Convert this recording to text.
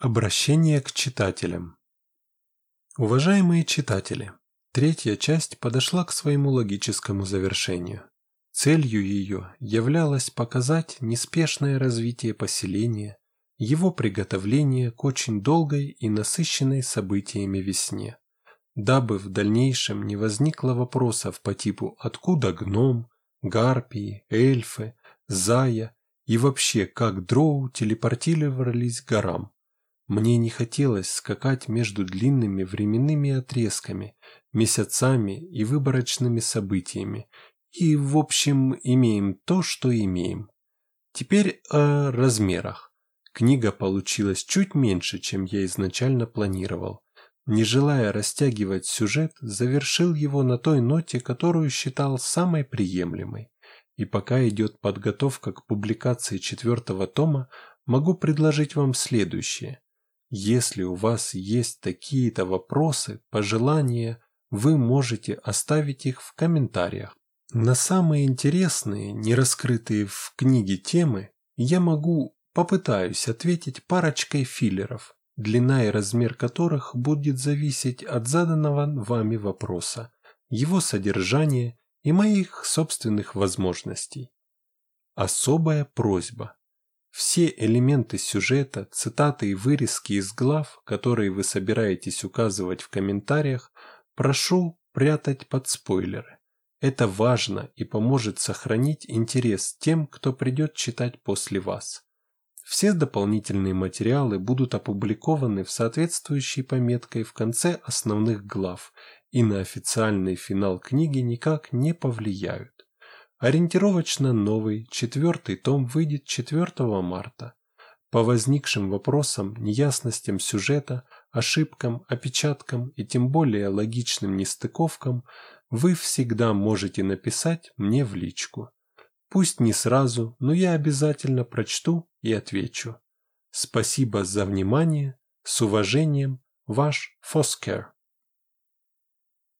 Обращение к читателям Уважаемые читатели, третья часть подошла к своему логическому завершению. Целью ее являлось показать неспешное развитие поселения, его приготовление к очень долгой и насыщенной событиями весне, дабы в дальнейшем не возникло вопросов по типу «откуда гном?», «гарпии?», «эльфы?», «зая?» и вообще как дроу телепортировались к горам. Мне не хотелось скакать между длинными временными отрезками, месяцами и выборочными событиями, и, в общем, имеем то, что имеем. Теперь о размерах. Книга получилась чуть меньше, чем я изначально планировал. Не желая растягивать сюжет, завершил его на той ноте, которую считал самой приемлемой. И пока идет подготовка к публикации четвертого тома, могу предложить вам следующее. Если у вас есть такие-то вопросы, пожелания, вы можете оставить их в комментариях. На самые интересные, не раскрытые в книге темы, я могу, попытаюсь ответить парочкой филлеров, длина и размер которых будет зависеть от заданного вами вопроса, его содержания и моих собственных возможностей. Особая просьба. Все элементы сюжета, цитаты и вырезки из глав, которые вы собираетесь указывать в комментариях, прошу прятать под спойлеры. Это важно и поможет сохранить интерес тем, кто придет читать после вас. Все дополнительные материалы будут опубликованы в соответствующей пометкой в конце основных глав и на официальный финал книги никак не повлияют. Ориентировочно новый, четвертый том выйдет 4 марта. По возникшим вопросам, неясностям сюжета, ошибкам, опечаткам и тем более логичным нестыковкам вы всегда можете написать мне в личку. Пусть не сразу, но я обязательно прочту и отвечу. Спасибо за внимание. С уважением, ваш Фоскер.